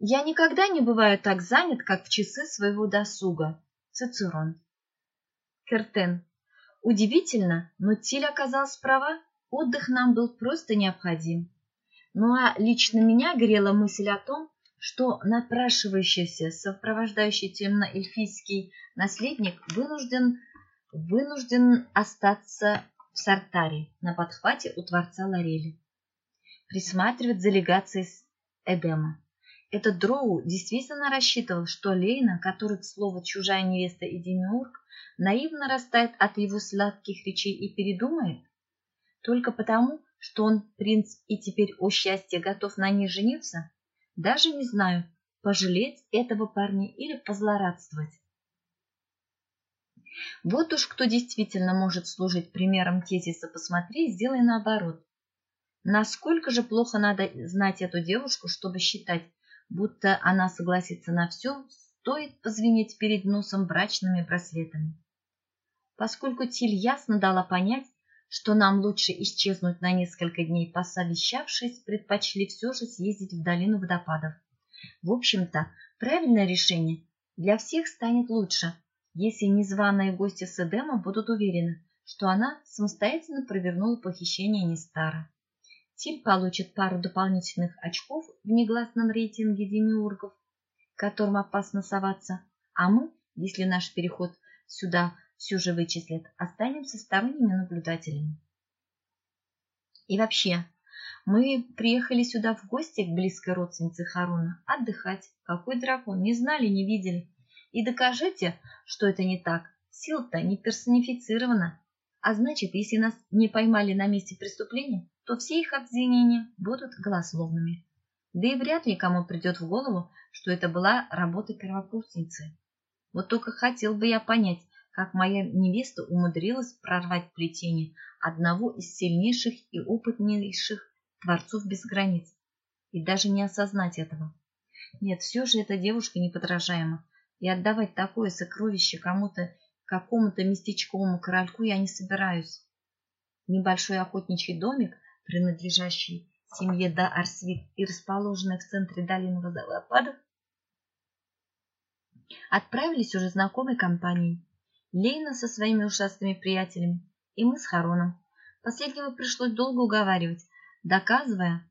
Я никогда не бываю так занят, как в часы своего досуга. Цицерон. Кертен. Удивительно, но Тиль оказалась права. Отдых нам был просто необходим. Ну а лично меня грела мысль о том, что напрашивающийся сопровождающий темно-эльфийский наследник вынужден, вынужден остаться в Сартаре на подхвате у Творца Лорели. Присматривать за легацией с Эдема. Этот Дроу действительно рассчитывал, что Лейна, который, к слову, чужая невеста и демиург, наивно растает от его сладких речей и передумает? Только потому, что он принц и теперь, о счастье, готов на ней жениться? Даже не знаю, пожалеть этого парня или позлорадствовать. Вот уж кто действительно может служить примером тезиса «посмотри, сделай наоборот». Насколько же плохо надо знать эту девушку, чтобы считать, будто она согласится на все, стоит позвенеть перед носом брачными браслетами. Поскольку Тиль ясно дала понять, что нам лучше исчезнуть на несколько дней, посовещавшись, предпочли все же съездить в долину водопадов. В общем-то, правильное решение для всех станет лучше, если незваные гости с Эдема будут уверены, что она самостоятельно провернула похищение Нестара. Тиль получит пару дополнительных очков в негласном рейтинге демиургов, которым опасно соваться, а мы, если наш переход сюда все же вычислят, останемся сторонними наблюдателями. И вообще, мы приехали сюда в гости к близкой родственнице Харуна отдыхать. Какой дракон, не знали, не видели. И докажите, что это не так. Сила-то не персонифицирована. А значит, если нас не поймали на месте преступления, то все их обвинения будут голословными. Да и вряд ли кому придет в голову, что это была работа первокурсницы. Вот только хотел бы я понять, как моя невеста умудрилась прорвать плетение одного из сильнейших и опытнейших творцов без границ, и даже не осознать этого. Нет, все же эта девушка неподражаема, и отдавать такое сокровище кому-то, какому-то местечковому корольку я не собираюсь. Небольшой охотничий домик – принадлежащий семье да Арсвит и расположенный в центре долины водопадов, отправились уже знакомой компанией. Лейна со своими ушастыми приятелями и мы с Хароном. Последнего пришлось долго уговаривать, доказывая,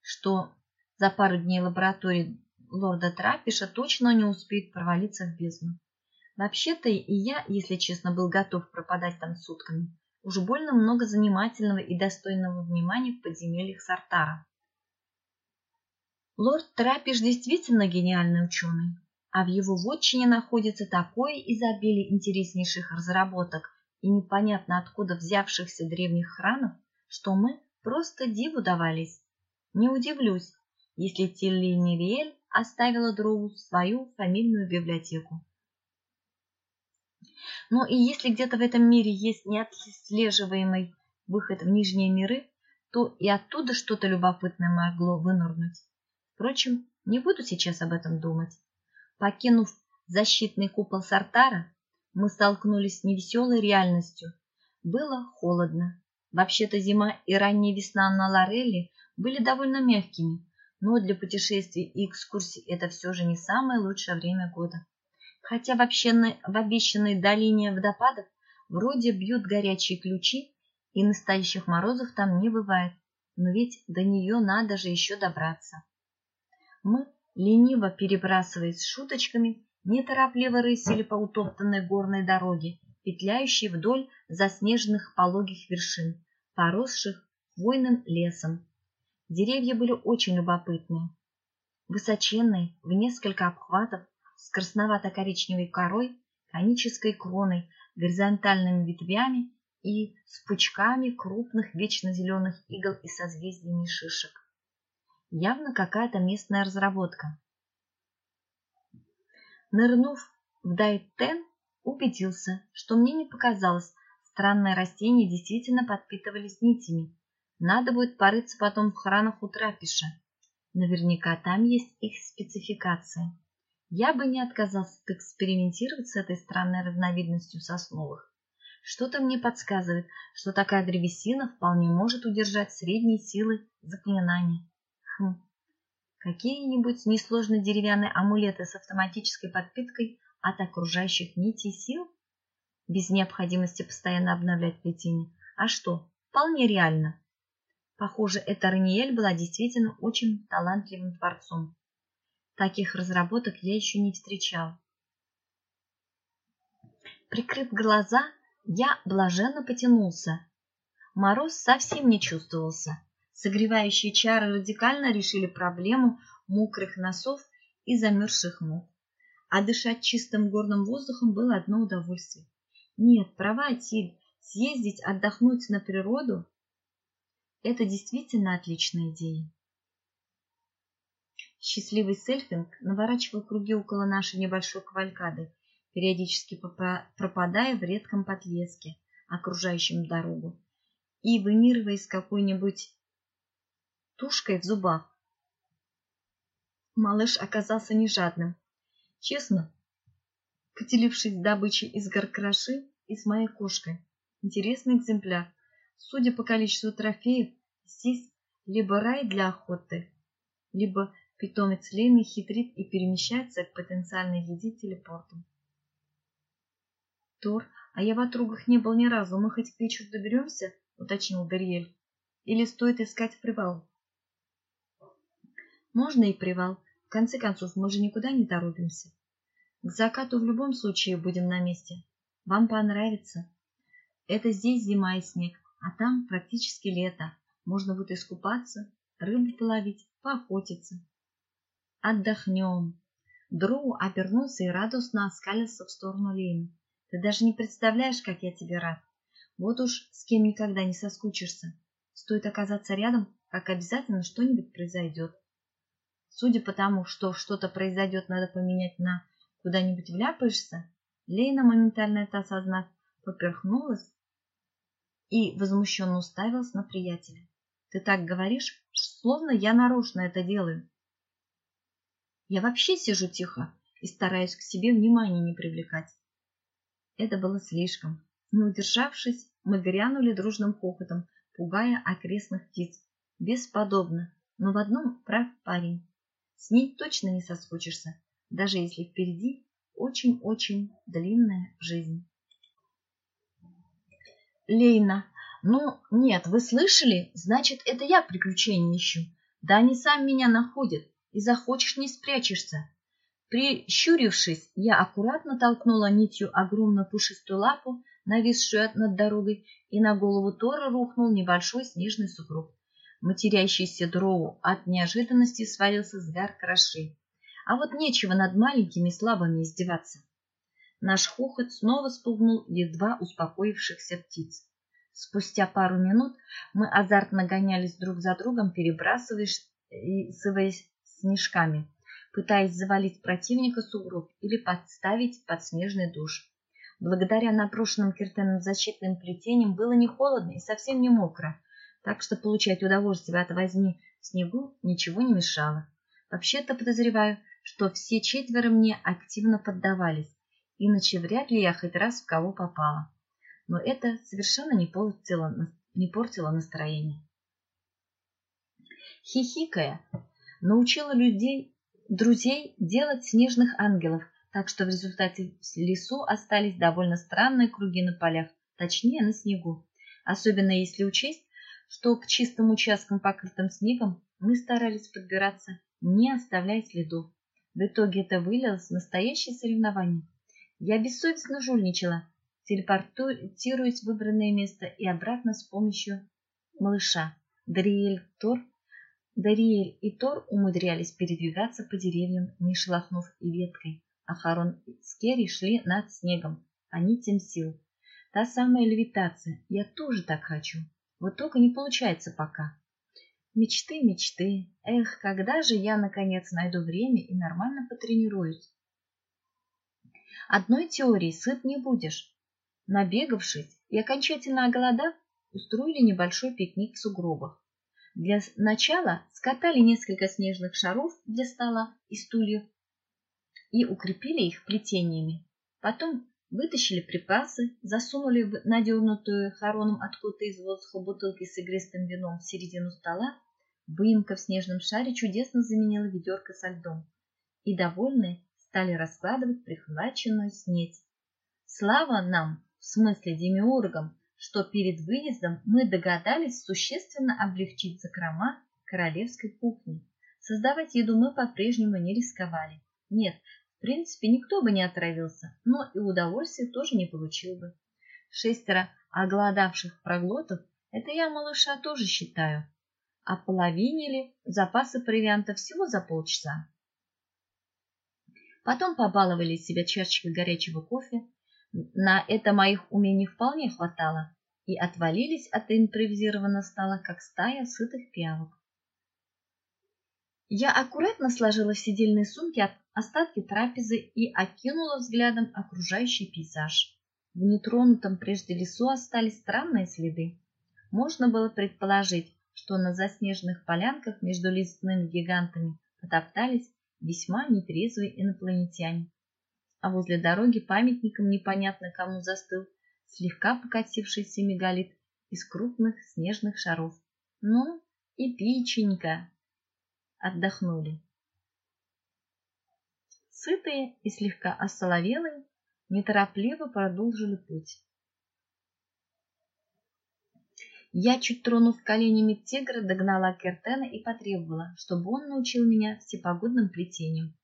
что за пару дней лаборатории лорда Трапиша точно не успеет провалиться в бездну. Вообще-то и я, если честно, был готов пропадать там сутками. Уж больно много занимательного и достойного внимания в подземельях Сартара. Лорд Трапиш действительно гениальный ученый, а в его вотчине находится такое изобилие интереснейших разработок и непонятно откуда взявшихся древних хранов, что мы просто диву давались. Не удивлюсь, если Тилли Невиэль оставила другу свою фамильную библиотеку. Но и если где-то в этом мире есть неотслеживаемый выход в нижние миры, то и оттуда что-то любопытное могло вынурнуть. Впрочем, не буду сейчас об этом думать. Покинув защитный купол Сартара, мы столкнулись с невеселой реальностью. Было холодно. Вообще-то зима и ранняя весна на Лорелли были довольно мягкими, но для путешествий и экскурсий это все же не самое лучшее время года хотя вообще в обещанной долине водопадов вроде бьют горячие ключи, и настоящих морозов там не бывает, но ведь до нее надо же еще добраться. Мы, лениво перебрасываясь шуточками, неторопливо рысили по утоптанной горной дороге, петляющей вдоль заснеженных пологих вершин, поросших хвойным лесом. Деревья были очень любопытные. Высоченные, в несколько обхватов, с красновато-коричневой корой, конической кроной, горизонтальными ветвями и с пучками крупных вечно зеленых игл и созвездиями шишек. Явно какая-то местная разработка. Нырнув в Дайтен, убедился, что мне не показалось, странные растения действительно подпитывались нитями. Надо будет порыться потом в хранах у Трапиша. Наверняка там есть их спецификация. Я бы не отказался экспериментировать с этой странной разновидностью сосновых. Что-то мне подсказывает, что такая древесина вполне может удержать средние силы заклинания. Хм, Какие-нибудь несложные деревянные амулеты с автоматической подпиткой от окружающих нитей сил? Без необходимости постоянно обновлять плетение. А что, вполне реально. Похоже, эта Раниэль была действительно очень талантливым творцом. Таких разработок я еще не встречал. Прикрыв глаза, я блаженно потянулся. Мороз совсем не чувствовался. Согревающие чары радикально решили проблему мокрых носов и замерзших ног. А дышать чистым горным воздухом было одно удовольствие. Нет, права, Тиль, съездить отдохнуть на природу – это действительно отличная идея. Счастливый сельфинг наворачивал круги около нашей небольшой кавалькады, периодически пропадая в редком подлеске, окружающем дорогу, и выныриваясь какой-нибудь тушкой в зубах. Малыш оказался не жадным. Честно, поделившись добычей из горкраши и с моей кошкой. Интересный экземпляр. Судя по количеству трофеев, здесь либо рай для охоты, либо питомец Лейны хитрит и перемещается к потенциальной еде телепортом. Тор, а я в отругах не был ни разу. Мы хоть к вечеру доберемся? — уточнил Дарьель. Или стоит искать привал? Можно и привал. В конце концов, мы же никуда не торопимся. К закату в любом случае будем на месте. Вам понравится. Это здесь зима и снег, а там практически лето. Можно будет искупаться, рыбу половить, поохотиться. Отдохнем. Дроу обернулся и радостно оскалился в сторону Лейны. Ты даже не представляешь, как я тебе рад. Вот уж с кем никогда не соскучишься. Стоит оказаться рядом, как обязательно что-нибудь произойдет. Судя по тому, что что-то произойдет, надо поменять на куда-нибудь вляпаешься, Лейна, моментально это осознав, поперхнулась и возмущенно уставилась на приятеля. Ты так говоришь, словно я нарочно это делаю. Я вообще сижу тихо и стараюсь к себе внимания не привлекать. Это было слишком. Не удержавшись, мы грянули дружным хохотом, пугая окрестных птиц. Бесподобно, но в одном прав парень. С ней точно не соскучишься, даже если впереди очень-очень длинная жизнь. Лейна, ну нет, вы слышали? Значит, это я приключения ищу. Да они сами меня находят, и захочешь не спрячешься. Прищурившись, я аккуратно толкнула нитью огромную пушистую лапу, нависшую над дорогой, и на голову Тора рухнул небольшой снежный сугроб. Матерящийся дроу от неожиданности свалился с гор кроши. А вот нечего над маленькими слабыми издеваться. Наш хохот снова спугнул едва успокоившихся птиц. Спустя пару минут мы азартно гонялись друг за другом, перебрасываясь снежками пытаясь завалить противника сугроб или подставить под снежный душ. Благодаря напрошенным киртенным защитным плетениям было не холодно и совсем не мокро, так что получать удовольствие от возни в снегу ничего не мешало. Вообще-то подозреваю, что все четверо мне активно поддавались, иначе вряд ли я хоть раз в кого попала. Но это совершенно не портило, не портило настроение. Хихикая, научила людей друзей делать снежных ангелов, так что в результате в лесу остались довольно странные круги на полях, точнее на снегу. Особенно если учесть, что к чистым участкам, покрытым снегом, мы старались подбираться, не оставляя следов. В итоге это вылилось в настоящее соревнование. Я бессовестно жульничала, телепортируясь в выбранное место и обратно с помощью малыша. Дариэль Тор Дариэль и Тор умудрялись передвигаться по деревьям, не шелохнув и веткой, а Харон с Керри шли над снегом, они тем сил. Та самая левитация, я тоже так хочу, вот только не получается пока. Мечты, мечты, эх, когда же я наконец найду время и нормально потренируюсь? Одной теории сыт не будешь. Набегавшись и окончательно оголодав, устроили небольшой пикник в сугробах. Для начала скатали несколько снежных шаров для стола и стульев и укрепили их плетениями. Потом вытащили припасы, засунули в надернутую хороном откуда-то из воздуха бутылки с игристым вином в середину стола, Выемка в снежном шаре чудесно заменила ведерко со льдом, и довольные стали раскладывать прихваченную снеть. Слава нам, в смысле демиургам, что перед выездом мы догадались существенно облегчить закрома королевской кухни. Создавать еду мы по-прежнему не рисковали. Нет, в принципе, никто бы не отравился, но и удовольствия тоже не получил бы. Шестеро оголодавших проглотов – это я малыша тоже считаю. А половинили запасы провианта всего за полчаса. Потом побаловали себя чашечкой горячего кофе. На это моих умений вполне хватало. И отвалились от импровизированного стола, как стая сытых пиявок. Я аккуратно сложила в сидельные сумки остатки трапезы и окинула взглядом окружающий пейзаж. В нетронутом прежде лесу остались странные следы. Можно было предположить, что на заснеженных полянках между лесными гигантами потоптались весьма нетрезвые инопланетяне. А возле дороги памятником непонятно кому застыл слегка покатившийся мегалит из крупных снежных шаров. Ну, и пиченька отдохнули. Сытые и слегка осоловелые неторопливо продолжили путь. Я, чуть тронув коленями тигра, догнала Кертена и потребовала, чтобы он научил меня всепогодным плетению,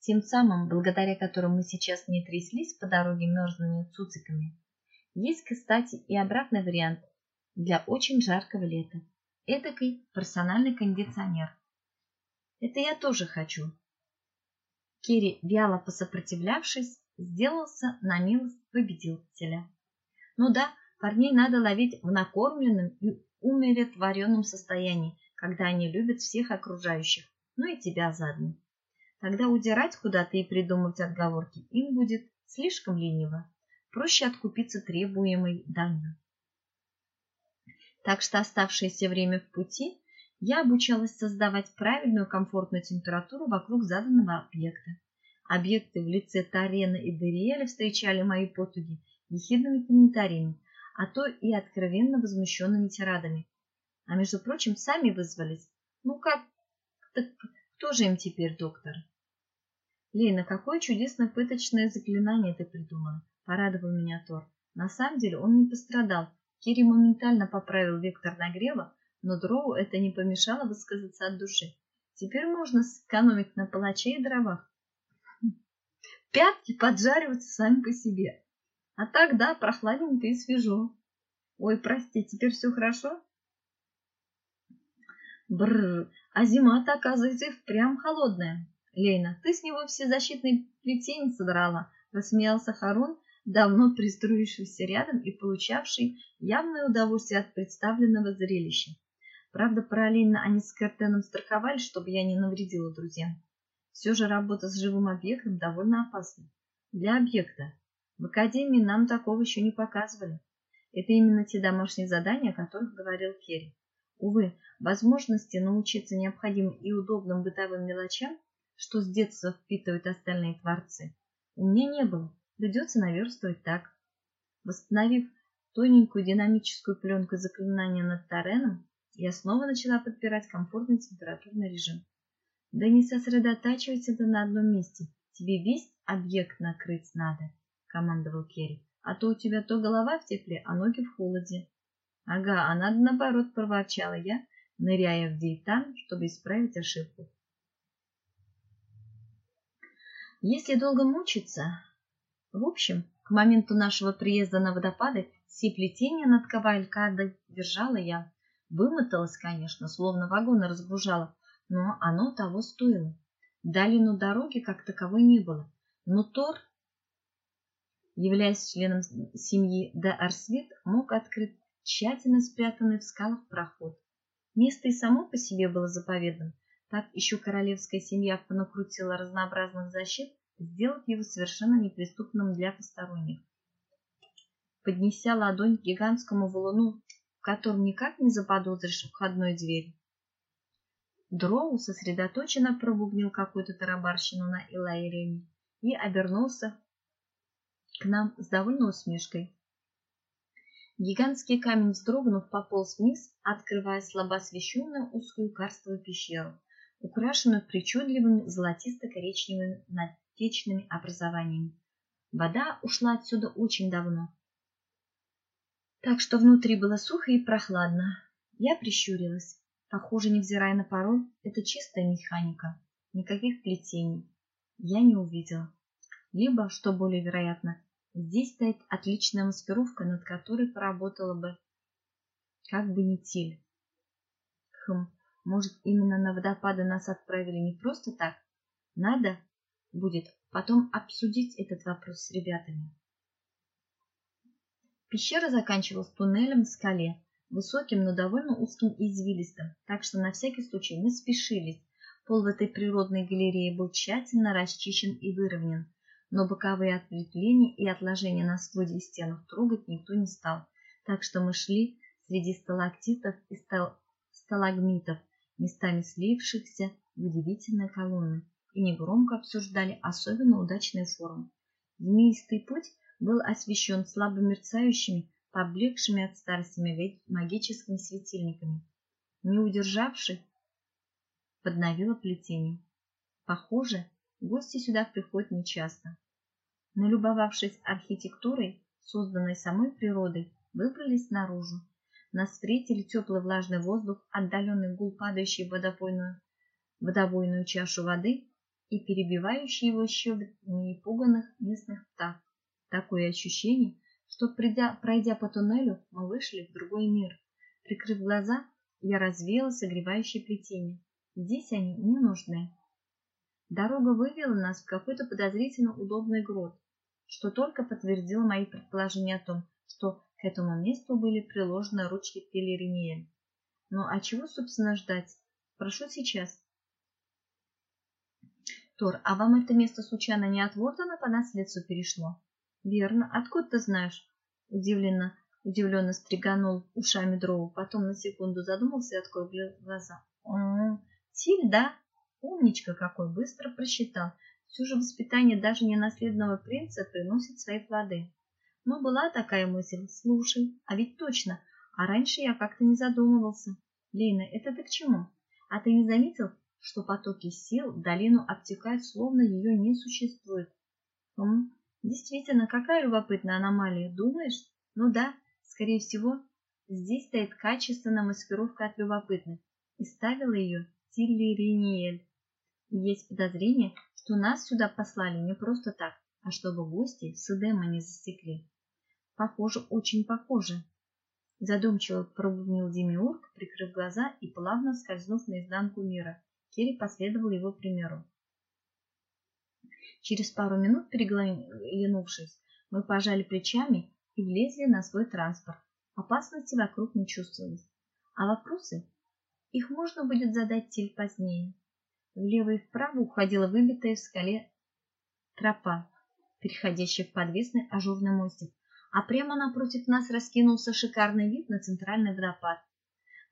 тем самым, благодаря которым мы сейчас не тряслись по дороге мерзлыми цуциками. Есть, кстати, и обратный вариант для очень жаркого лета. Этакий персональный кондиционер. Это я тоже хочу. Керри, вяло посопротивлявшись, сделался на милость победителя. Ну да, парней надо ловить в накормленном и умиротворенном состоянии, когда они любят всех окружающих, ну и тебя заодно. Тогда удирать куда-то и придумывать отговорки им будет слишком лениво. Проще откупиться требуемой данью. Так что оставшееся время в пути я обучалась создавать правильную комфортную температуру вокруг заданного объекта. Объекты в лице Тарена и Дериэля встречали мои потуги ехидными комментариями, а то и откровенно возмущенными тирадами. А между прочим, сами вызвались. Ну как? Так кто же им теперь, доктор? Лейна, какое чудесное пыточное заклинание ты придумала, порадовал меня Тор. На самом деле он не пострадал. Кири моментально поправил вектор нагрева, но Дроу это не помешало высказаться от души. Теперь можно сэкономить на палаче и дровах. Пятки поджариваются сами по себе. А так, да, прохладненько и свежо. Ой, прости, теперь все хорошо? Бррр, а зима-то, оказывается, и впрямь холодная. Лейна, ты с него все защитные плетения содрала, рассмеялся Харун, давно пристроившийся рядом и получавший явное удовольствие от представленного зрелища. Правда, параллельно они с Кертеном страховали, чтобы я не навредила друзьям. Все же работа с живым объектом довольно опасна. Для объекта. В академии нам такого еще не показывали. Это именно те домашние задания, о которых говорил Керри. Увы, возможности научиться необходимым и удобным бытовым мелочам, что с детства впитывают остальные творцы, у меня не было. Придется наверстывать так. Восстановив тоненькую динамическую пленку заклинания над Тареном, я снова начала подпирать комфортный температурный режим. Да не сосредотачивайся ты на одном месте. Тебе весь объект накрыть надо, командовал Керри. А то у тебя то голова в тепле, а ноги в холоде. Ага, а надо наоборот, проворчала я, ныряя в дейтан, чтобы исправить ошибку. Если долго мучиться... В общем, к моменту нашего приезда на водопады все плетения над кавалькадой держала я. Вымоталась, конечно, словно вагоны разгружала, но оно того стоило. Долину дороги как таковой не было, но Тор, являясь членом семьи де Арсвит, мог открыть тщательно спрятанный в скалах проход. Место и само по себе было заповедным, так еще королевская семья понакрутила разнообразных защит, сделав его совершенно неприступным для посторонних. Поднеся ладонь к гигантскому валуну в котором никак не заподозришь входной двери. Дроу сосредоточенно пробубнил какую-то тарабарщину на Илайрене и обернулся к нам с довольной усмешкой. Гигантский камень, вздрогнув, пополз вниз, открывая слабо освещенную узкую карстовую пещеру, украшенную причудливыми золотисто-коричневыми натечными образованиями. Вода ушла отсюда очень давно, так что внутри было сухо и прохладно. Я прищурилась. Похоже, невзирая на пароль, это чистая механика. Никаких плетений. Я не увидела. Либо, что более вероятно, Здесь стоит отличная маскировка, над которой поработала бы как бы не тель. Хм, может, именно на водопады нас отправили не просто так? Надо будет потом обсудить этот вопрос с ребятами. Пещера заканчивалась туннелем в скале, высоким, но довольно узким и извилистым, так что на всякий случай мы спешились. Пол в этой природной галерее был тщательно расчищен и выровнен, но боковые ответвления и отложения на своде и стенах трогать никто не стал, так что мы шли среди сталактитов и стал... сталагмитов, местами слившихся в удивительные колонны, и негромко обсуждали особенно удачные формы. Змеистый путь был освещен слабо мерцающими, поблекшими от старости магическими светильниками. Не удержавшись, подновила плетение. Похоже, Гости сюда приходят нечасто. Налюбовавшись архитектурой, созданной самой природой, выбрались наружу. Нас встретили теплый влажный воздух, отдаленный гул, падающий в водопойную, водовойную чашу воды и перебивающий его щебет непуганных местных птах. Такое ощущение, что, придя, пройдя по туннелю, мы вышли в другой мир. Прикрыв глаза, я развеяла согревающее плетение. Здесь они не нужны. Дорога вывела нас в какой-то подозрительно удобный грот, что только подтвердило мои предположения о том, что к этому месту были приложены ручки Пелериниэль. Ну а чего, собственно, ждать? Прошу сейчас. Тор, а вам это место случайно не от Вортона по наследству перешло? Верно. Откуда ты знаешь? Удивленно, удивленно стриганул ушами дрову, потом на секунду задумался и открыл глаза. Тиль, да? Умничка какой, быстро просчитал. Все же воспитание даже ненаследного принца приносит свои плоды. Но была такая мысль, слушай, а ведь точно, а раньше я как-то не задумывался. Лина, это ты к чему? А ты не заметил, что потоки сил долину обтекают, словно ее не существует? Хм, действительно, какая любопытная аномалия, думаешь? Ну да, скорее всего, здесь стоит качественная маскировка от любопытных, и ставила ее Тилли Риниэль. Есть подозрение, что нас сюда послали не просто так, а чтобы гости с Эдема не засекли. Похоже, очень похоже. Задумчиво пробубнил Демиург, прикрыв глаза и плавно скользнув наизнанку мира. Керри последовал его примеру. Через пару минут, переглянувшись, мы пожали плечами и влезли на свой транспорт. Опасности вокруг не чувствовалось. А вопросы? Их можно будет задать Тиль позднее. Влево и вправо уходила выбитая в скале тропа, переходящая в подвесный ажурный мостик, а прямо напротив нас раскинулся шикарный вид на центральный водопад.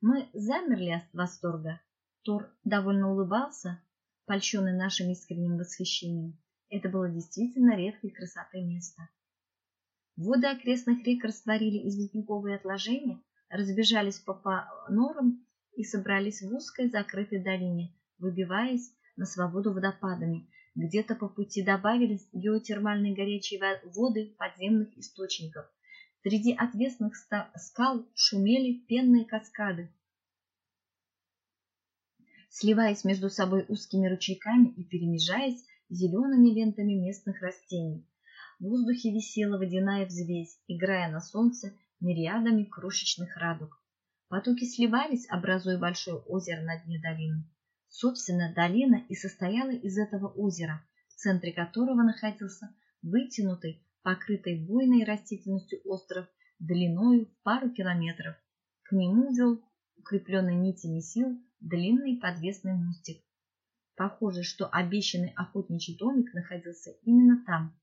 Мы замерли от восторга. Тор довольно улыбался, польщенный нашим искренним восхищением. Это было действительно редкой красоты место. Воды окрестных рек растворили известняковые отложения, разбежались по норам и собрались в узкой закрытой долине, выбиваясь на свободу водопадами. Где-то по пути добавились геотермальные горячие воды подземных источников. Среди отвесных скал шумели пенные каскады, сливаясь между собой узкими ручейками и перемежаясь зелеными лентами местных растений. В воздухе висела водяная взвесь, играя на солнце мириадами крошечных радуг. Потоки сливались, образуя большое озеро на дне долины. Собственно, долина и состояла из этого озера, в центре которого находился вытянутый, покрытый буйной растительностью остров длиною в пару километров. К нему вел укрепленный нитями сил длинный подвесный мостик. Похоже, что обещанный охотничий домик находился именно там.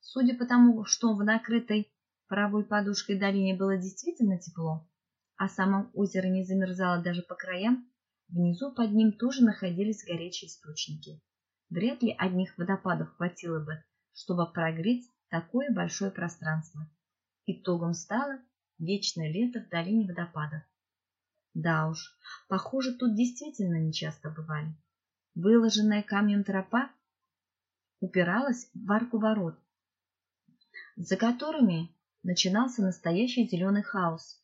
Судя по тому, что в накрытой правой подушкой долине было действительно тепло, а само озеро не замерзало даже по краям, Внизу под ним тоже находились горячие источники. Вряд ли одних водопадов хватило бы, чтобы прогреть такое большое пространство. Итогом стало вечное лето в долине водопадов. Да уж, похоже, тут действительно нечасто бывали. Выложенная камнем тропа упиралась в арку ворот, за которыми начинался настоящий зеленый хаос.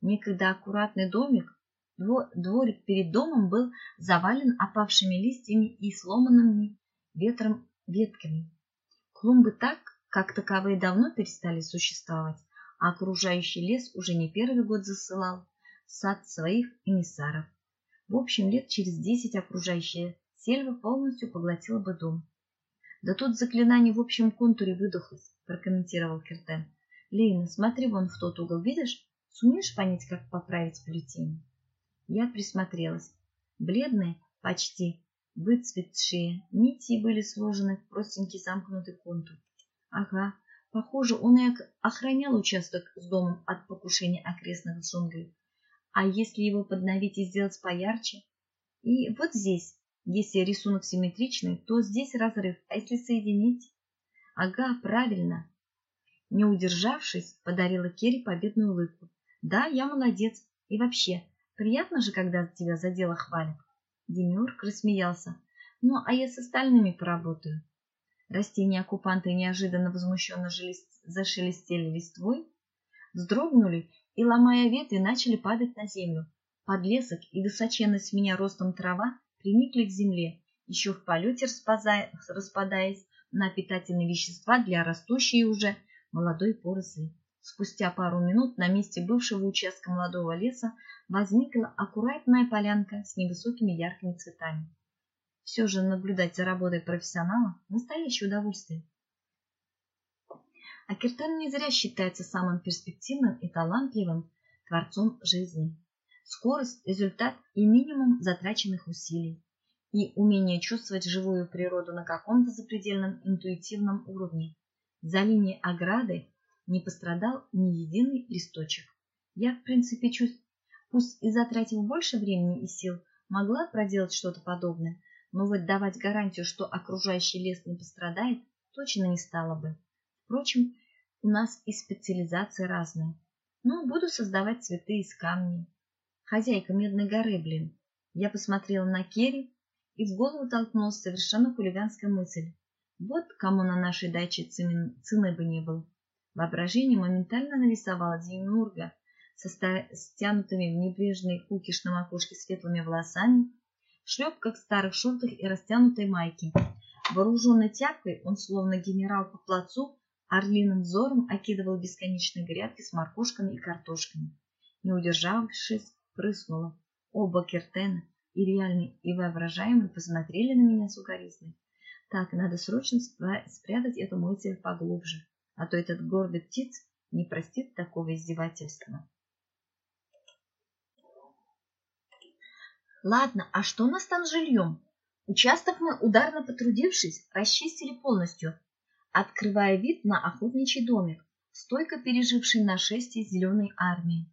Некогда аккуратный домик, дворик перед домом был завален опавшими листьями и сломанными ветром ветками. Клумбы так, как таковые, давно перестали существовать, а окружающий лес уже не первый год засылал сад своих эмиссаров. В общем, лет через десять окружающая сельва полностью поглотила бы дом. Да тут заклинание в общем контуре выдохлось, прокомментировал Киртен. Лейна, смотри вон в тот угол, видишь? Сумеешь понять, как поправить плетение? Я присмотрелась. Бледные, почти выцветшие нити были сложены в простенький замкнутый контур. Ага, похоже, он и охранял участок с домом от покушения окрестных джунглей. А если его подновить и сделать поярче? И вот здесь, если рисунок симметричный, то здесь разрыв, а если соединить? Ага, правильно. Не удержавшись, подарила Керри победную улыбку. Да, я молодец. И вообще, приятно же, когда тебя за дело хвалят. Демиург рассмеялся. Ну, а я с остальными поработаю. Растения-оккупанты неожиданно возмущенно зашелестели листвой, вздрогнули и, ломая ветви, начали падать на землю. Подлесок и высоченная с меня ростом трава приникли к земле, еще в полете распадаясь на питательные вещества для растущей уже молодой поросли. Спустя пару минут на месте бывшего участка молодого леса возникла аккуратная полянка с невысокими яркими цветами. Все же наблюдать за работой профессионала – настоящее удовольствие. А Киртан не зря считается самым перспективным и талантливым творцом жизни. Скорость – результат и минимум затраченных усилий, и умение чувствовать живую природу на каком-то запредельном интуитивном уровне. За линией ограды не пострадал ни единый листочек. Я, в принципе, чувств... пусть и затратив больше времени и сил, могла проделать что-то подобное, но вот давать гарантию, что окружающий лес не пострадает, точно не стала бы. Впрочем, у нас и специализации разные. Ну, буду создавать цветы из камней. Хозяйка Медной горы, блин. Я посмотрела на Керри, и в голову толкнулась совершенно хулиганская мысль. Вот кому на нашей даче цены, цены бы не было. Воображение моментально нарисовало Демиурга со стянутыми в небрежной кукиш на макушке светлыми волосами, в шлепках, старых шортах и растянутой майке. Вооруженный тяпкой, он, словно генерал по плацу, орлиным взором окидывал бесконечные грядки с моркошками и картошками. Не удержавшись, прыснула. Оба Кертена, и реальный, и воображаемый, посмотрели на меня сукоризной. Так, надо срочно спрятать эту мысль поглубже, а то этот гордый птиц не простит такого издевательства. Ладно, а что у нас там с жильем? Участок мы, ударно потрудившись, расчистили полностью, открывая вид на охотничий домик, стойко переживший нашествие зеленой армии.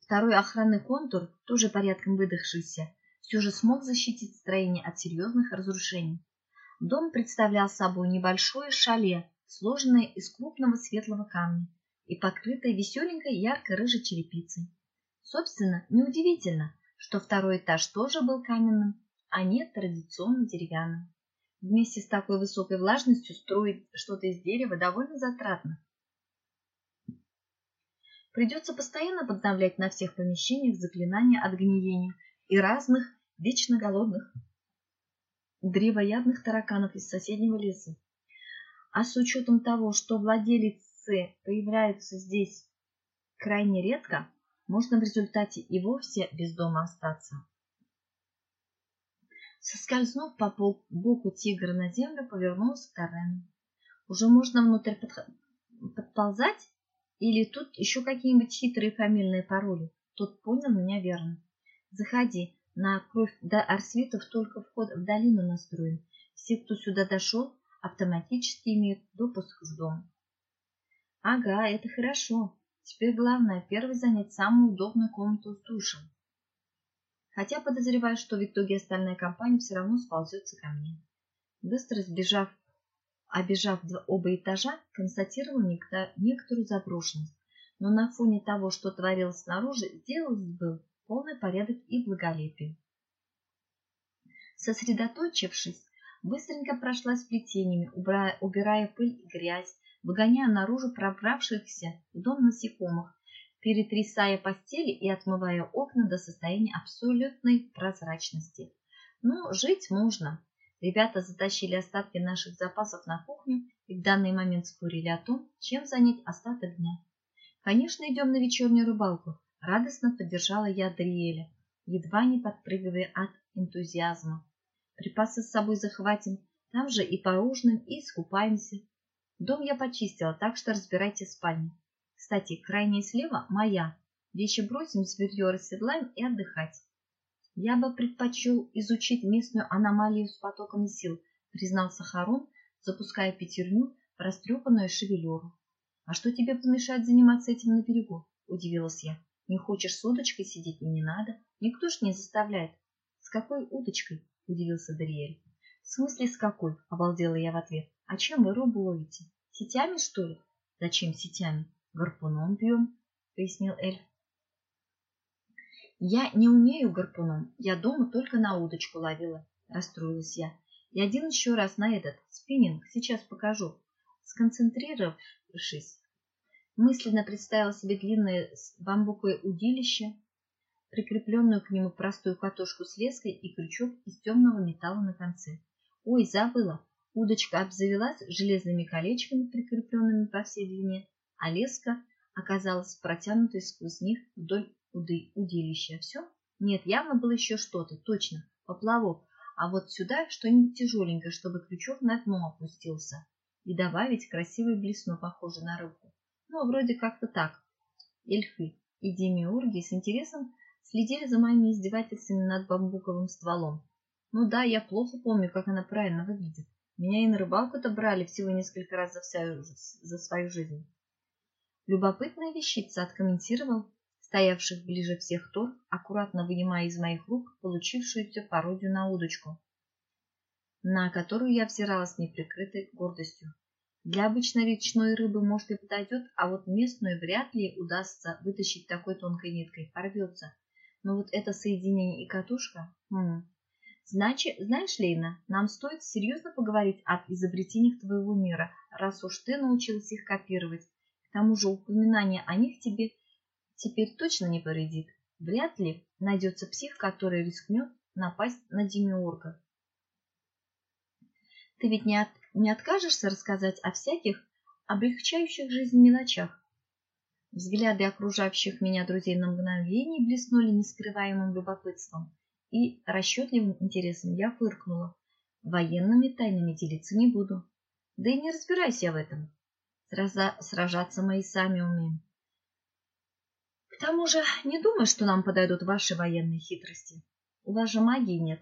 Второй охранный контур, тоже порядком выдохшийся, все же смог защитить строение от серьезных разрушений. Дом представлял собой небольшое шале, сложенное из крупного светлого камня и покрытое веселенькой яркой рыжей черепицей. Собственно, неудивительно, что второй этаж тоже был каменным, а нет традиционно деревянным. Вместе с такой высокой влажностью строить что-то из дерева довольно затратно. Придется постоянно подновлять на всех помещениях заклинания от гниения и разных вечно голодных древоядных тараканов из соседнего леса. А с учетом того, что владелицы появляются здесь крайне редко, можно в результате и вовсе без дома остаться. Соскользнув по боку тигра на землю, повернулся к Тарену. Уже можно внутрь подползать? Или тут еще какие-нибудь хитрые фамильные пароли? Тот понял меня верно. Заходи, на кровь до арсвитов только вход в долину настроен. Все, кто сюда дошел, автоматически имеют допуск в дом. Ага, это хорошо. Теперь главное первый занять самую удобную комнату с душем. Хотя подозреваю, что в итоге остальная компания все равно сползется ко мне. Быстро сбежав, обежав оба этажа, констатировал некоторую заброшенность. но на фоне того, что творилось снаружи, сделалось бы полный порядок и благолепие. Сосредоточившись, быстренько прошлась плетениями, убирая, пыль и грязь, выгоняя наружу пробравшихся в дом насекомых, перетрясая постели и отмывая окна до состояния абсолютной прозрачности. Ну, жить можно. Ребята затащили остатки наших запасов на кухню и в данный момент спорили о том, чем занять остаток дня. Конечно, идем на вечернюю рыбалку. Радостно поддержала я Дриэля, едва не подпрыгивая от энтузиазма. Припасы с собой захватим, там же и поужинаем, и искупаемся. Дом я почистила, так что разбирайте спальню. Кстати, крайняя слева моя. Вещи бросим, зверье расседлаем и отдыхать. Я бы предпочел изучить местную аномалию с потоками сил, признался Харон, запуская пятерню в растрепанную шевелюру. А что тебе помешает заниматься этим на берегу? Удивилась я. Не хочешь с удочкой сидеть, и не надо. Никто ж не заставляет. С какой удочкой? Удивился Дариэль. В смысле с какой? Обалдела я в ответ. А чем вы рыбу ловите? Сетями, что ли? Зачем сетями? гарпуном бьем, пояснил эльф. Я не умею гарпуном, я дома только на удочку ловила, расстроилась я. И один еще раз на этот спиннинг сейчас покажу. Сконцентрировавшись, мысленно представила себе длинное бамбуковое удилище, прикрепленную к нему простую катушку с леской и крючок из темного металла на конце. Ой, забыла, удочка обзавелась железными колечками, прикрепленными по всей длине, а леска оказалась протянутой сквозь них вдоль уды удилища. Все? Нет, явно было еще что-то, точно, поплавок. А вот сюда что-нибудь тяжеленькое, чтобы крючок на дно опустился. И добавить красивый блесну, похожий на рыбку. Ну, вроде как-то так. Эльфы и демиурги с интересом следили за моими издевательствами над бамбуковым стволом. Ну да, я плохо помню, как она правильно выглядит. Меня и на рыбалку-то брали всего несколько раз за, вся, за свою жизнь. Любопытная вещица, откомментировал стоявших ближе всех Тор, аккуратно вынимая из моих рук получившуюся пародию на удочку, на которую я взирала с неприкрытой гордостью. Для обычной речной рыбы, может, и подойдет, а вот местную вряд ли удастся вытащить такой тонкой ниткой, порвется. Но вот это соединение и катушка... Хм. Значит, знаешь, Лейна, нам стоит серьезно поговорить об изобретениях твоего мира, раз уж ты научилась их копировать к тому же упоминание о них тебе теперь точно не повредит. Вряд ли найдется псих, который рискнет напасть на Демиурга. Ты ведь не, от, не откажешься рассказать о всяких облегчающих жизнь мелочах? Взгляды окружающих меня друзей на мгновение блеснули нескрываемым любопытством и расчетливым интересом я фыркнула. Военными тайнами делиться не буду. Да и не разбирайся я в этом. Сражаться мы и сами умеем. К тому же, не думай, что нам подойдут ваши военные хитрости. У вас же магии нет.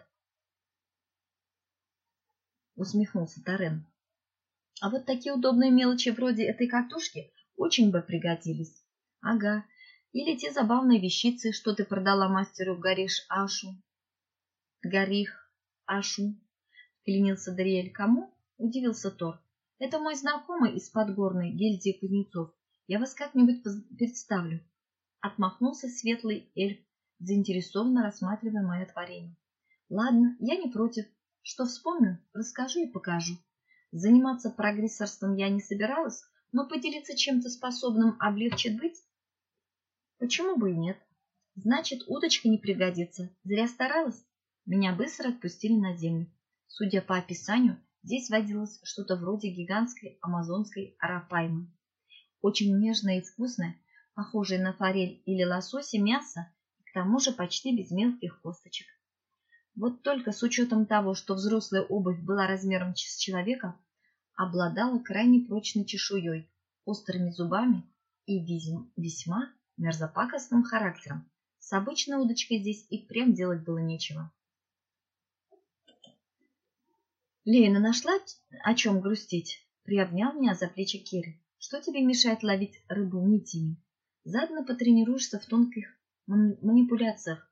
Усмехнулся Тарен. А вот такие удобные мелочи вроде этой катушки очень бы пригодились. Ага. Или те забавные вещицы, что ты продала мастеру Гариш Ашу. Гарих Ашу. Клянился Дариэль. Кому? Удивился Тор. Это мой знакомый из Подгорной гильдии кузнецов. Я вас как-нибудь представлю. Отмахнулся светлый эльф, заинтересованно рассматривая мое творение. Ладно, я не против. Что вспомню, расскажу и покажу. Заниматься прогрессорством я не собиралась, но поделиться чем-то способным облегчит быть? Почему бы и нет? Значит, удочка не пригодится. Зря старалась. Меня быстро отпустили на землю. Судя по описанию, Здесь водилось что-то вроде гигантской амазонской арапаймы. Очень нежное и вкусное, похожее на форель или лосося мясо, к тому же почти без мелких косточек. Вот только с учетом того, что взрослая обувь была размером с человека, обладала крайне прочной чешуей, острыми зубами и весьма мерзопакостным характером. С обычной удочкой здесь и прям делать было нечего. Лейна нашла, о чем грустить? Приобнял меня за плечи Керри. Что тебе мешает ловить рыбу нитями? Заодно потренируешься в тонких манипуляциях.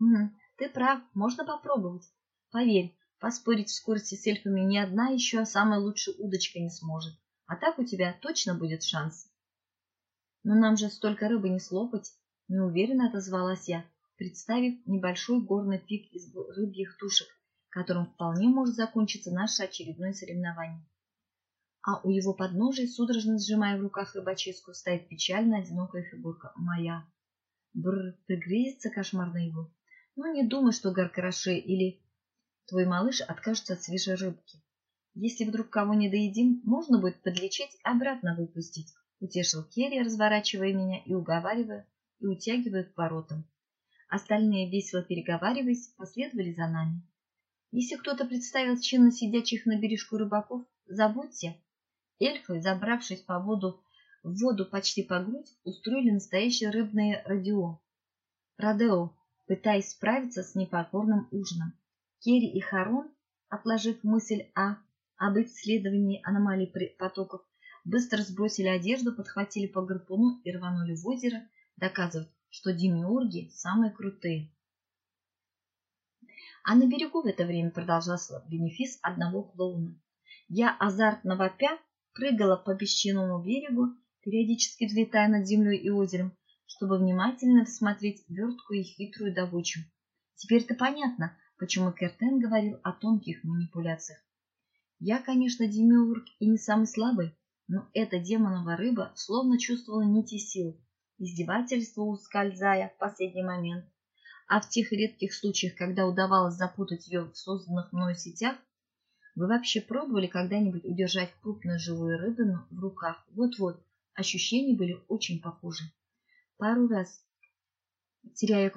Угу, ты прав, можно попробовать. Поверь, поспорить в скорости с эльфами ни одна еще самая лучшая удочка не сможет. А так у тебя точно будет шанс. Но нам же столько рыбы не слопать, неуверенно отозвалась я, представив небольшой горный пик из рыбьих тушек, которым вполне может закончиться наше очередное соревнование. А у его подножия, судорожно сжимая в руках рыбачиску, стоит печально одинокая фигурка моя. Бррр, пригреется кошмар его. Ну, не думай, что хороши или твой малыш откажется от свежей рыбки. Если вдруг кого не доедим, можно будет подлечить и обратно выпустить, утешил Керри, разворачивая меня и уговаривая, и утягивая к воротам. Остальные, весело переговариваясь, последовали за нами. Если кто-то представил чинно сидящих на бережку рыбаков, забудьте. Эльфы, забравшись по воду в воду почти по грудь, устроили настоящее рыбное радио. Родео, пытаясь справиться с непокорным ужином. Керри и Харон, отложив мысль о об исследовании аномалий потоков, быстро сбросили одежду, подхватили по гарпуну и рванули в озеро, доказывать, что демиурги самые крутые. А на берегу в это время продолжался бенефис одного клоуна. Я азартно вопя прыгала по песчаному берегу, периодически взлетая над землей и озером, чтобы внимательно рассмотреть верткую и хитрую добычу. Теперь-то понятно, почему Кертен говорил о тонких манипуляциях. Я, конечно, демиург и не самый слабый, но эта демонова рыба словно чувствовала нити сил, издевательство ускользая в последний момент. А в тех редких случаях, когда удавалось запутать ее в созданных мною сетях, вы вообще пробовали когда-нибудь удержать крупную живую рыбину в руках? Вот-вот, ощущения были очень похожи. Пару раз, теряя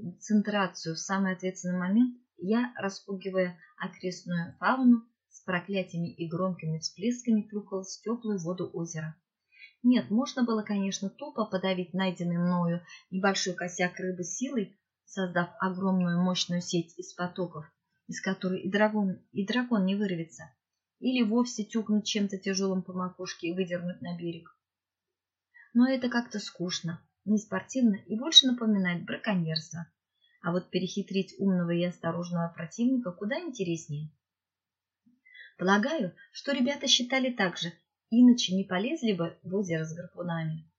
концентрацию в самый ответственный момент, я, распугивая окрестную фауну, с проклятиями и громкими всплесками плюхалась в теплую воду озера. Нет, можно было, конечно, тупо подавить найденный мною небольшой косяк рыбы силой, создав огромную мощную сеть из потоков, из которой и дракон, и дракон не вырвется, или вовсе тюкнуть чем-то тяжелым по макушке и выдернуть на берег. Но это как-то скучно, неспортивно и больше напоминает браконьерство. А вот перехитрить умного и осторожного противника куда интереснее. Полагаю, что ребята считали так же, иначе не полезли бы в озеро с гарпунами.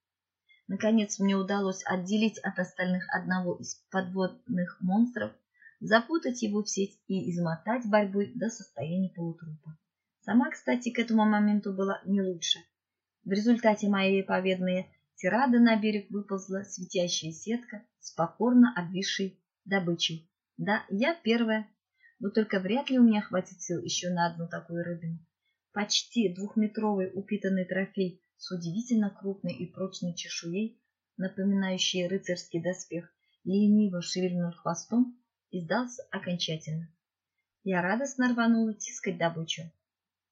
Наконец мне удалось отделить от остальных одного из подводных монстров, запутать его в сеть и измотать борьбой до состояния полутрупа. Сама, кстати, к этому моменту была не лучше. В результате моей победной тирады на берег выползла светящая сетка с покорно обвисшей добычей. Да, я первая. Вот только вряд ли у меня хватит сил еще на одну такую рыбину. Почти двухметровый упитанный трофей с удивительно крупной и прочной чешуей, напоминающий рыцарский доспех, лениво шевельнул хвостом и сдался окончательно. Я радостно рванула тискать добычу.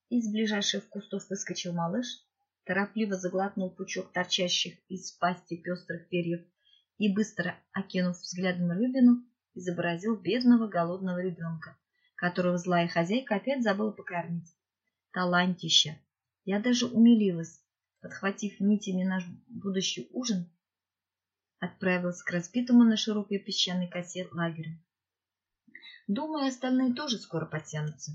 Из ближайших кустов выскочил малыш, торопливо заглотнул пучок торчащих из пасти пестрых перьев и, быстро окинув взглядом рыбину, изобразил бедного голодного ребенка, которого злая хозяйка опять забыла покормить. Талантища! Я даже умилилась, подхватив нитями наш будущий ужин, отправилась к разбитому на широкой песчаной косе лагерю. Думаю, остальные тоже скоро подтянутся.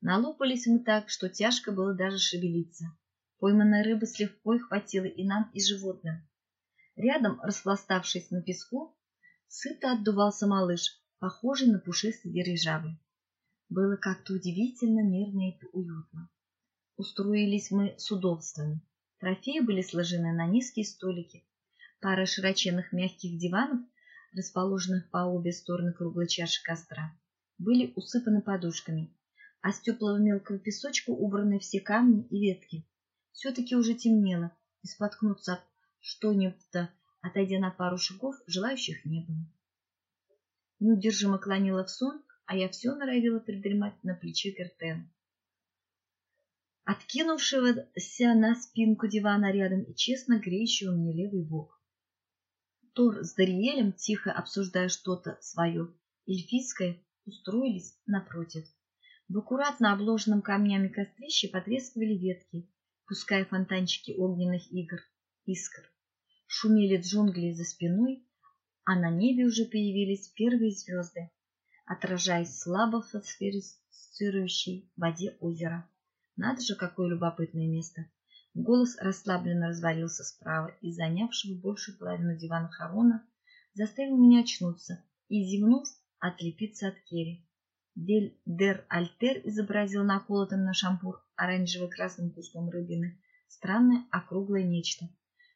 Налопались мы так, что тяжко было даже шевелиться. Пойманной рыбы с легкой хватило и нам, и животным. Рядом, распластавшись на песку, сыто отдувался малыш, похожий на пушистый дирижабль. Было как-то удивительно мирно и уютно. Устроились мы с удобствами. Трофеи были сложены на низкие столики. Пара широченных мягких диванов, расположенных по обе стороны круглой чаши костра, были усыпаны подушками, а с теплого мелкого песочка убраны все камни и ветки. Все-таки уже темнело, и споткнуться что-нибудь, отойдя на пару шагов, желающих не было. Неудержимо клонила в сон, а я все норовила придремать на плече Кертена. Откинувшегося на спинку дивана рядом и честно греющего мне левый бок. Тор с Дариэлем, тихо обсуждая что-то свое, эльфийское, устроились напротив. В аккуратно обложенном камнями кострище потрескивали ветки, пуская фонтанчики огненных игр, искр. Шумели джунгли за спиной, а на небе уже появились первые звезды, отражаясь слабо в фосфорицирующей воде озера. Надо же, какое любопытное место. Голос расслабленно развалился справа и занявшего большую половину дивана Харона заставил меня очнуться и, зевнув, отлепиться от Керри. Дель Дер Альтер изобразил наколотым на шампур оранжево-красным куском рыбины странное округлое нечто.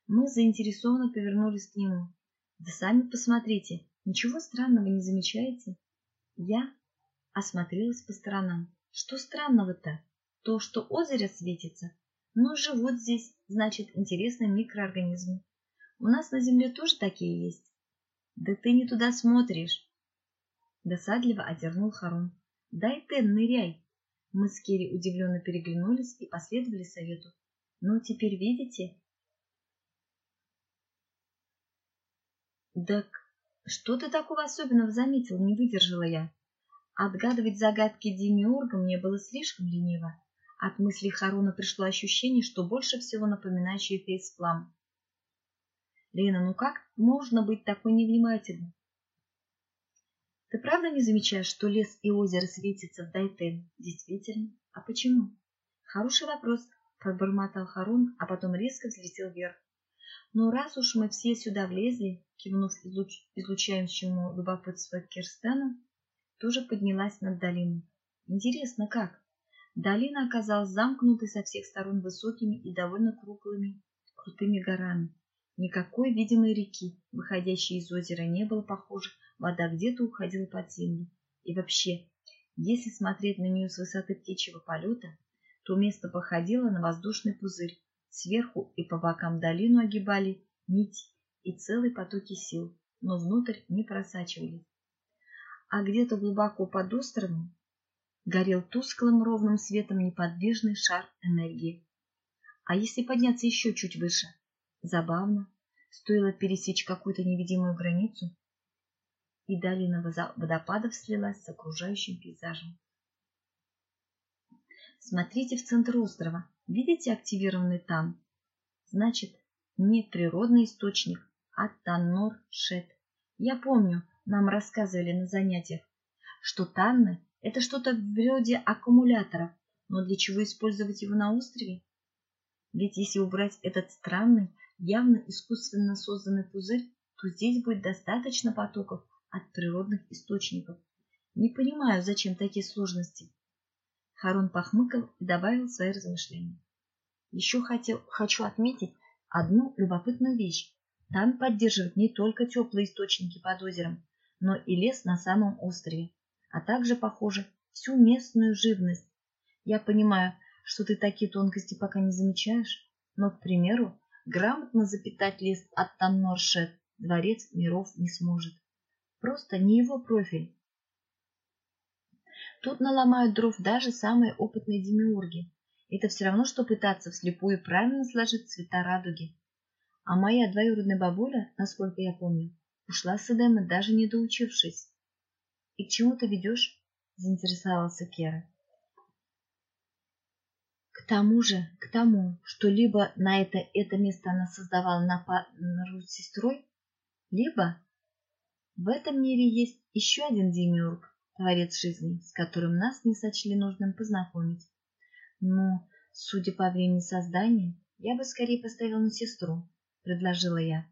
Мы заинтересованно повернулись к нему. Да сами посмотрите, ничего странного не замечаете? Я осмотрелась по сторонам. Что странного-то? То, что озеро светится, но живут здесь, значит, интересные микроорганизмы. У нас на Земле тоже такие есть. Да ты не туда смотришь. Досадливо одернул Харун. Дай ты, ныряй. Мы с Керри удивленно переглянулись и последовали совету. Ну, теперь видите? Так что ты такого особенного заметил, не выдержала я. Отгадывать загадки Демиурга мне было слишком лениво. От мысли Харуна пришло ощущение, что больше всего напоминающее фейсплам. Лена, ну как можно быть такой невнимательной? Ты правда не замечаешь, что лес и озеро светятся в Дайтен? Действительно. А почему? Хороший вопрос, пробормотал Харун, а потом резко взлетел вверх. Но раз уж мы все сюда влезли, кивнув излуч... излучающему любопытство Кирстену, тоже поднялась над долиной. Интересно, как? Долина оказалась замкнутой со всех сторон высокими и довольно круглыми, крутыми горами. Никакой видимой реки, выходящей из озера, не было похоже, вода где-то уходила под землю. И вообще, если смотреть на нее с высоты птичьего полета, то место походило на воздушный пузырь. Сверху и по бокам долину огибали нить и целые потоки сил, но внутрь не просачивались. А где-то глубоко под островом горел тусклым ровным светом неподвижный шар энергии. А если подняться еще чуть выше? Забавно. Стоило пересечь какую-то невидимую границу, и долина водопадов слилась с окружающим пейзажем. Смотрите в центр острова. Видите активированный тан? Значит, не природный источник, а таннор-шет. Я помню, нам рассказывали на занятиях, что танны это что-то вроде аккумулятора, но для чего использовать его на острове? Ведь если убрать этот странный, явно искусственно созданный пузырь, то здесь будет достаточно потоков от природных источников. Не понимаю, зачем такие сложности. Харун похмыкал и добавил свои размышления. Еще хотел, хочу отметить одну любопытную вещь. Тан поддерживает не только теплые источники под озером, но и лес на самом острове а также, похоже, всю местную живность. Я понимаю, что ты такие тонкости пока не замечаешь, но, к примеру, грамотно запитать лес от Танноршет дворец миров не сможет. Просто не его профиль. Тут наломают дров даже самые опытные демиурги. Это все равно, что пытаться вслепую правильно сложить цвета радуги. А моя двоюродная бабуля, насколько я помню, ушла с Эдема, даже не доучившись. «И к чему ты ведешь?» — заинтересовался Кера. К тому же, к тому, что либо на это, это место она создавала на пару с сестрой, либо в этом мире есть еще один демиург, творец жизни, с которым нас не сочли нужным познакомить. Но, судя по времени создания, я бы скорее поставил на сестру, предложила я.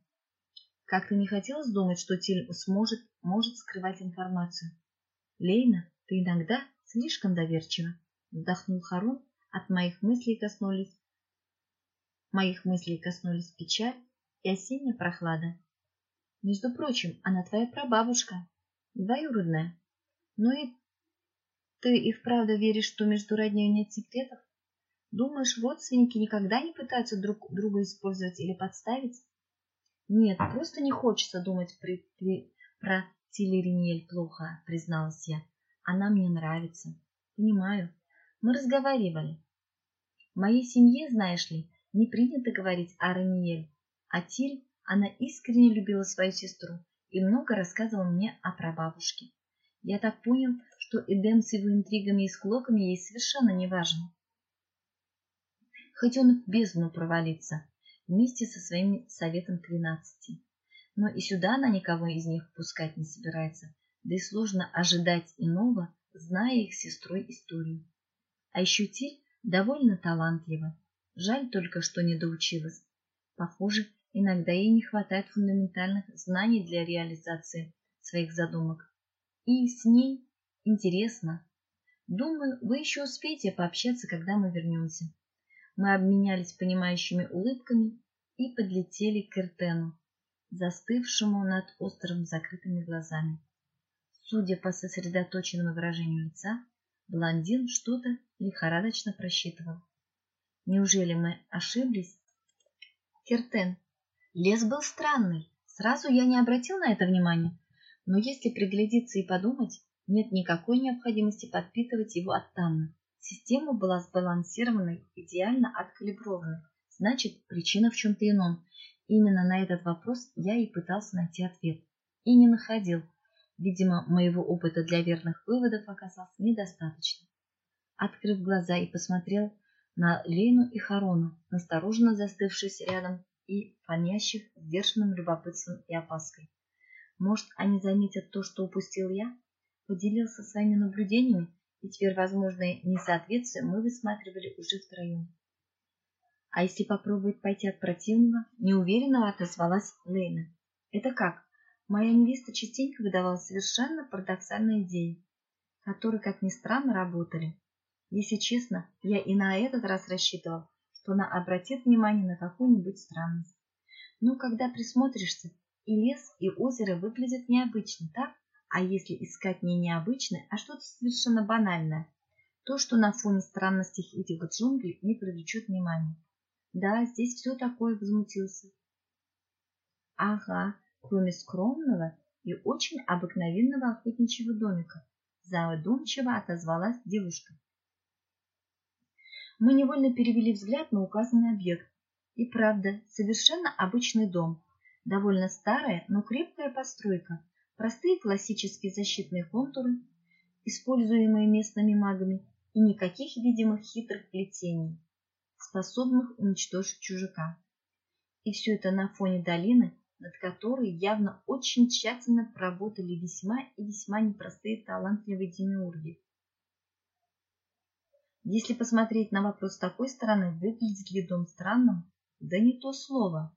Как-то не хотелось думать, что Тиль сможет, может скрывать информацию. Лейна, ты иногда слишком доверчива, вздохнул Харун, от моих мыслей коснулись моих мыслей коснулись печаль и осенняя прохлада. Между прочим, она твоя прабабушка, двоюродная. Ну и ты и вправду веришь, что между родней нет секретов? Думаешь, родственники никогда не пытаются друг друга использовать или подставить? Нет, просто не хочется думать при, при, про Тилеринель плохо, призналась я. Она мне нравится. Понимаю. Мы разговаривали. В моей семье, знаешь ли, не принято говорить о Раниель. А Тиль, она искренне любила свою сестру и много рассказывала мне о прабабушке. Я так понял, что Эдем с его интригами и склоками ей совершенно не важен. Хоть он в бездну провалится, вместе со своим советом тринадцати. Но и сюда она никого из них пускать не собирается, да и сложно ожидать иного, зная их сестрой историю. А еще Тиль довольно талантлива. Жаль только, что не доучилась. Похоже, иногда ей не хватает фундаментальных знаний для реализации своих задумок. И с ней интересно. Думаю, вы еще успеете пообщаться, когда мы вернемся. Мы обменялись понимающими улыбками и подлетели к Эртену, застывшему над островом закрытыми глазами. Судя по сосредоточенному выражению лица, блондин что-то лихорадочно просчитывал. Неужели мы ошиблись? Киртен, лес был странный. Сразу я не обратил на это внимания. Но если приглядеться и подумать, нет никакой необходимости подпитывать его от Танны. Система была сбалансированной, идеально откалиброванной. Значит, причина в чем-то ином. Именно на этот вопрос я и пытался найти ответ. И не находил. Видимо, моего опыта для верных выводов оказалось недостаточно. Открыв глаза и посмотрел на Лену и Харону, настороженно застывшись рядом и фонящих сдержанным любопытством и опаской. Может, они заметят то, что упустил я? Поделился своими наблюдениями, и теперь возможные несоответствия мы высматривали уже втроем. А если попробовать пойти от противного, неуверенно отозвалась Лейна. Это как? Моя невеста частенько выдавала совершенно парадоксальные идеи, которые, как ни странно, работали. Если честно, я и на этот раз рассчитывал, что она обратит внимание на какую-нибудь странность. Но когда присмотришься, и лес, и озеро выглядят необычно, так? А если искать не необычное, а что-то совершенно банальное, то, что на фоне странностей этих джунглей не привлечет внимания. Да, здесь все такое возмутился. Ага, кроме скромного и очень обыкновенного охотничьего домика, задумчиво отозвалась девушка. Мы невольно перевели взгляд на указанный объект. И правда, совершенно обычный дом. Довольно старая, но крепкая постройка. Простые классические защитные контуры, используемые местными магами, и никаких видимых хитрых плетений, способных уничтожить чужака. И все это на фоне долины, над которой явно очень тщательно поработали весьма и весьма непростые талантливые демиурги. Если посмотреть на вопрос с такой стороны, выглядит ли дом странным? Да не то слово.